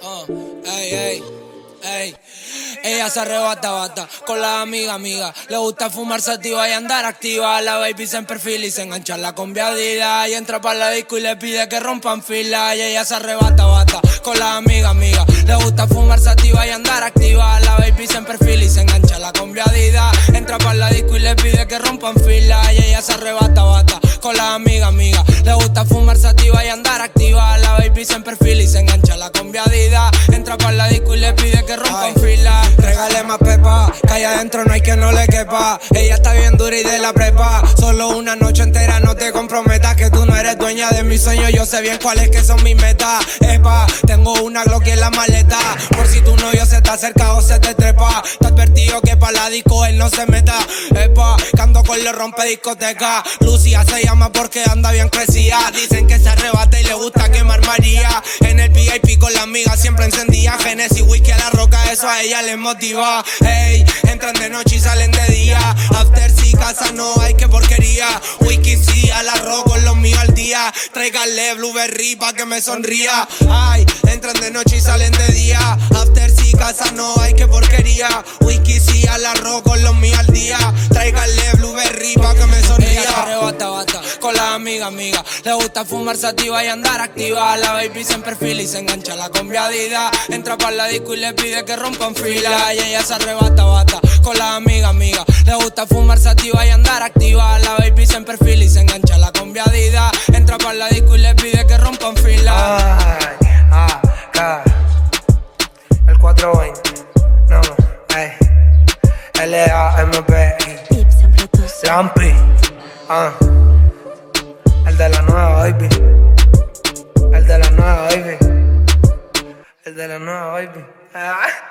Uh, ey, ey, ey. Ella se arrebata, bata con la amiga, amiga. Le gusta fumar sativa y andar activa. La baby se en perfil y se engancha la combiadida. Y entra para la disco y le pide que rompan fila. Y ella se arrebata, bata con la amiga, amiga. Le gusta fumar sativa y andar activa. La baby se en perfil y se engancha la combiadida. Entra para la disco y le pide que rompan fila. Y ella se arrebata, bata con la amiga, amiga. Le gusta fumar sativa y andar activa. La baby se en perfil y se engancha la combiadida. Entra para la disco y le pide que rompan fila. Regale más pepa, que allá adentro no hay que no le quepa. Ella está bien dura y de la prepa. Solo una noche entera no te comprometas. Que tú no eres dueña de mis sueños. Yo sé bien cuáles que son mis metas. Epa, tengo una Glock en la maleta. Por si tu novio se está cerca o se te trepa. Te advertido que para la disco él no se meta. Epa, le rompe discoteca. Lucía se llama porque anda bien crecida. Dicen que se arrebata y le gusta quemar María. En el VIP con la amiga siempre encendía. Genesis, whisky a la roca, eso a ella le motiva. Ey, entran de noche y salen de día. After si casa no hay que porquería. Whisky sí, al arroz con los míos al día. Tráigale blueberry pa' que me sonría. Ay, entran de noche y salen de día. After si casa no hay que porquería. Whisky sí, al arroz con los míos al día. Amiga, amiga. Le gusta fumar sativa y andar activa. La baby se en perfil y se engancha la combiadida. Entra para la disco y le pide que rompan fila. Y ella se arrebata, bata con la amiga, amiga. Le gusta fumar sativa y andar activa. La baby se en perfil y se engancha la combiadida. Entra para la disco y le pide que rompan fila. Ay, ah, K. El 420. No, ey. Producción. Lampi. Ah. Nueva baby. El de la nueva baby. El de la nueva baby. Ah.